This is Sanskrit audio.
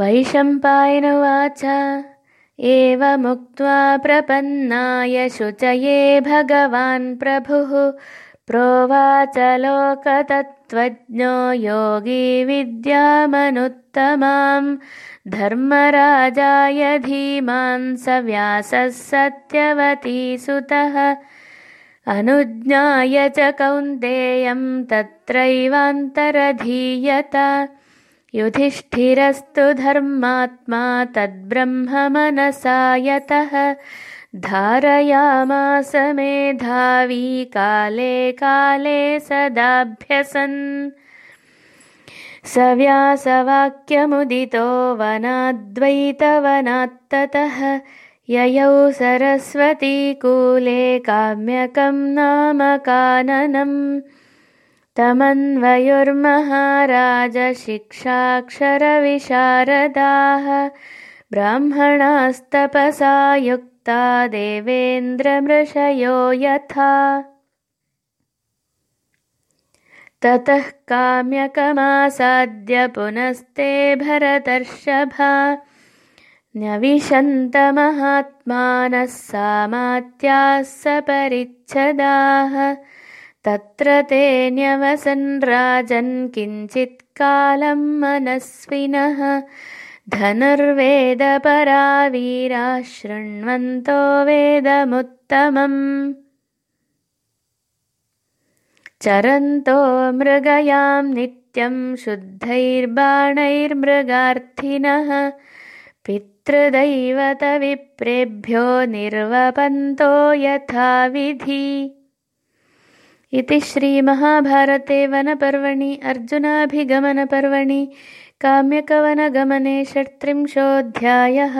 वैशम्पायनुवाच एवमुक्त्वा प्रपन्नाय शुचये भगवान् प्रभुः। प्रोवाच लोकतत्त्वज्ञो योगी विद्यामनुत्तमां धर्मराजाय धीमान् स व्यासः सत्यवती सुतः। अनुज्ञाय च कौन्तेयं तत्रैवान्तरधीयत युधिष्ठिरस्तु धर्मात्मा तद्ब्रह्ममनसा यतः धारयामास मेधावी काले काले सदाभ्यसन्। स व्यासवाक्यमुदितो वनाद्वैतवनात्ततः। ययौ सरस्वतीकूले काम्यकं नाम काननम् तमन्वयुर्महाराजशिक्षाक्षरविशारदाः ब्राह्मणास्तपसा युक्ता देवेन्द्रमृषयो यथा। ततः काम्यकमासाद्य पुनस्ते भरतर्षभा। न्यविशन्तमहात्मानः सामात्याः सपरिच्छदाः तत्र ते न्यवसन् राजन् किञ्चित्कालं मनस्विनः। धनुर्वेदपरा वीराः शृण्वन्तो वेदमुत्तमम्। चरन्तो मृगयां नित्यं शुद्धैर्बाणैर्मृगार्थिनः। पितृदैवतविप्रेभ्यो निर्वपन्तो यथाविधि इति श्रीमहाभारते वनपर्वणि अर्जुनाभिगमनपर्वणि काम्यकवनगमने षट्त्रिंशोऽध्यायः